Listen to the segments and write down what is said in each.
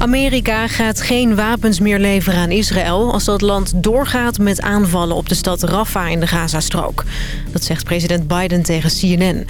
Amerika gaat geen wapens meer leveren aan Israël... als dat land doorgaat met aanvallen op de stad Rafah in de Gazastrook. Dat zegt president Biden tegen CNN.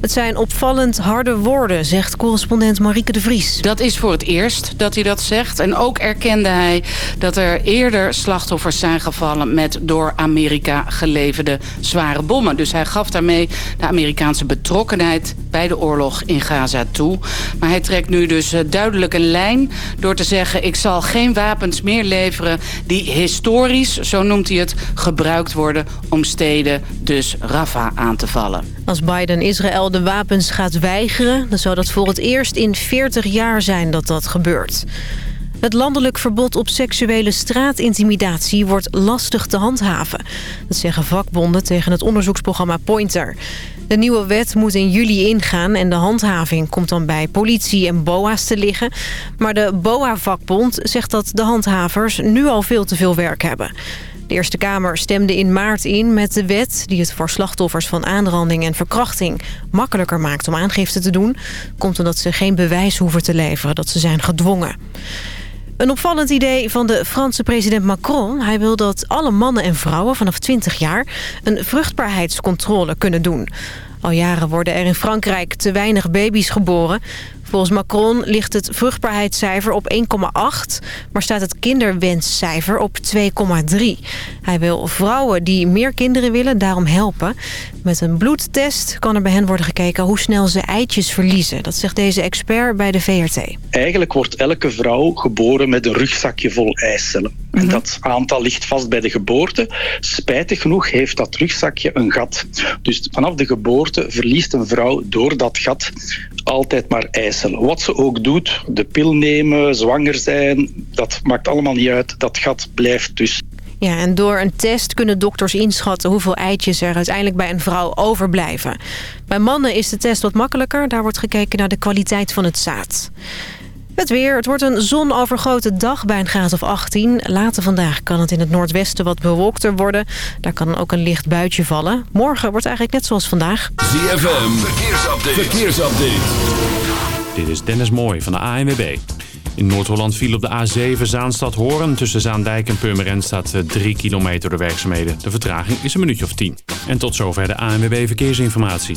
Het zijn opvallend harde woorden, zegt correspondent Marieke de Vries. Dat is voor het eerst dat hij dat zegt. En ook erkende hij dat er eerder slachtoffers zijn gevallen... met door Amerika geleverde zware bommen. Dus hij gaf daarmee de Amerikaanse betrokkenheid bij de oorlog in Gaza toe. Maar hij trekt nu dus eh, duidelijk een lijn door te zeggen... ik zal geen wapens meer leveren die historisch, zo noemt hij het... gebruikt worden om steden, dus Rafah, aan te vallen. Als Biden Israël de wapens gaat weigeren... dan zou dat voor het eerst in 40 jaar zijn dat dat gebeurt. Het landelijk verbod op seksuele straatintimidatie wordt lastig te handhaven. Dat zeggen vakbonden tegen het onderzoeksprogramma Pointer. De nieuwe wet moet in juli ingaan en de handhaving komt dan bij politie en BOA's te liggen. Maar de BOA-vakbond zegt dat de handhavers nu al veel te veel werk hebben. De Eerste Kamer stemde in maart in met de wet... die het voor slachtoffers van aanranding en verkrachting... makkelijker maakt om aangifte te doen. Komt omdat ze geen bewijs hoeven te leveren dat ze zijn gedwongen. Een opvallend idee van de Franse president Macron. Hij wil dat alle mannen en vrouwen vanaf 20 jaar... een vruchtbaarheidscontrole kunnen doen. Al jaren worden er in Frankrijk te weinig baby's geboren. Volgens Macron ligt het vruchtbaarheidscijfer op 1,8... maar staat het kinderwenscijfer op 2,3. Hij wil vrouwen die meer kinderen willen daarom helpen. Met een bloedtest kan er bij hen worden gekeken hoe snel ze eitjes verliezen. Dat zegt deze expert bij de VRT. Eigenlijk wordt elke vrouw geboren met een rugzakje vol eicellen. En Mhm. dat aantal ligt vast bij de geboorte. Spijtig genoeg heeft dat rugzakje een gat. Dus vanaf de geboorte verliest een vrouw door dat gat altijd maar eicellen. Wat ze ook doet, de pil nemen, zwanger zijn, dat maakt allemaal niet uit. Dat gat blijft dus. Ja, en door een test kunnen dokters inschatten hoeveel eitjes er uiteindelijk bij een vrouw overblijven. Bij mannen is de test wat makkelijker. Daar wordt gekeken naar de kwaliteit van het zaad. Het weer. Het wordt een zonovergoten dag bij een graad of 18. Later vandaag kan het in het noordwesten wat bewolkter worden. Daar kan ook een licht buitje vallen. Morgen wordt eigenlijk net zoals vandaag. ZFM, verkeersupdate. verkeersupdate. Dit is Dennis Mooij van de ANWB. In Noord-Holland viel op de A7 Zaanstad-Horen. Tussen Zaandijk en Purmerend staat 3 kilometer de werkzaamheden. De vertraging is een minuutje of 10. En tot zover de ANWB Verkeersinformatie.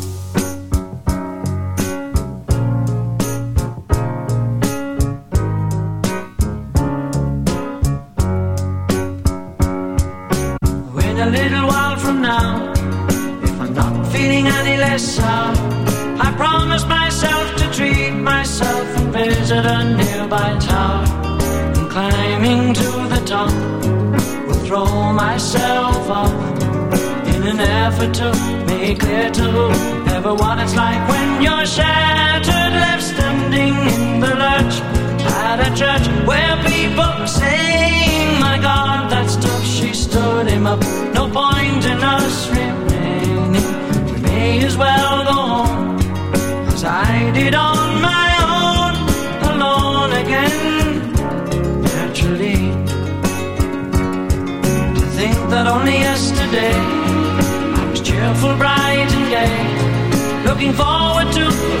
A little while from now, if I'm not feeling any less sour, I promise myself to treat myself and visit a nearby tower. And climbing to the top, will throw myself off in an effort to make clear to everyone it's like when you're shattered, left standing in the lurch at a church where people are saying, My God, that tough. She stood him up. No point in us remaining. We may as well go home as I did on my own, alone again. Naturally, to think that only yesterday I was cheerful, bright, and gay, looking forward to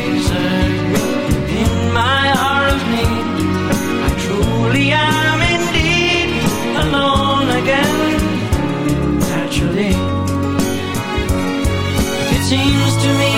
seems to me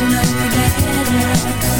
to know you better.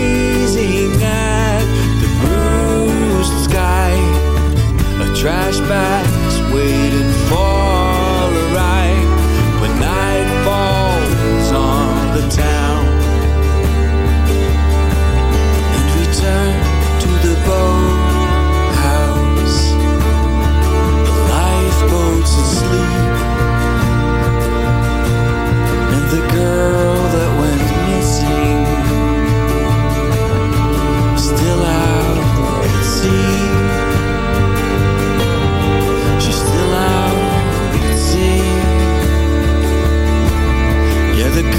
trash bags wait.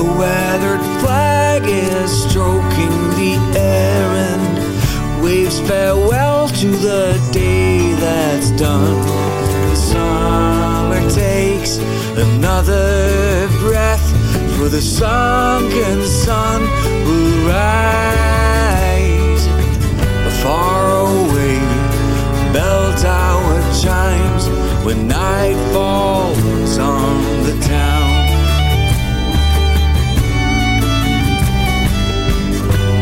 a weathered flag is stroking the air and waves farewell to the day that's done. The summer takes another breath, for the sunken sun will rise. A far away bell tower chimes when night falls on.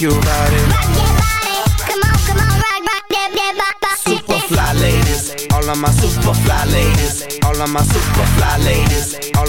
Rock your body. Rock your body, come on, come on, rock, rock that, that body. Super fly ladies, all of my super fly ladies, all of my super fly ladies,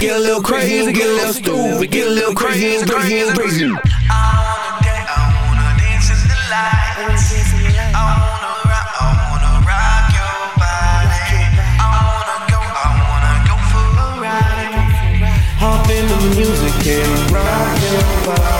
Get a little crazy, get a little stupid, get a little crazy, crazy, crazy. I wanna dance, I wanna dance with the lights. I wanna rock, I wanna rock your body. I wanna go, I wanna go for a ride. Hop in the music and rock your body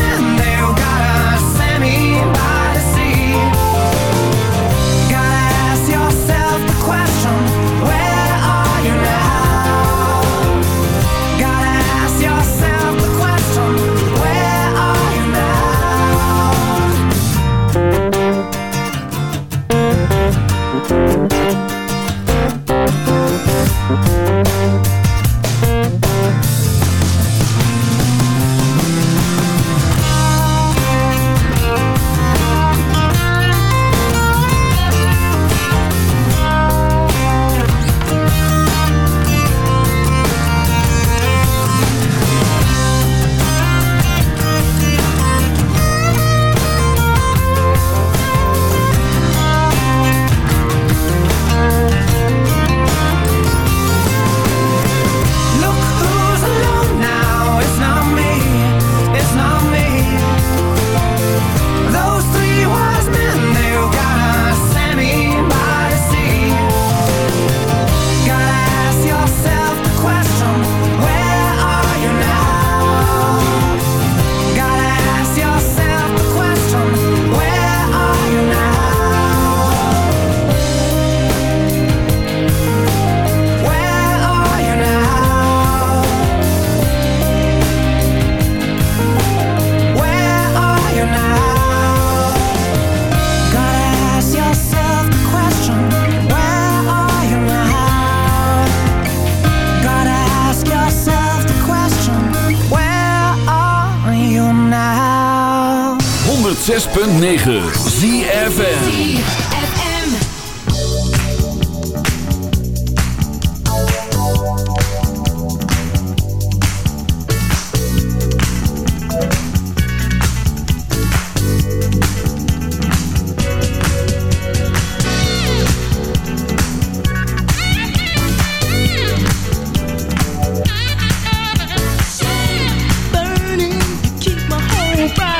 wise men, my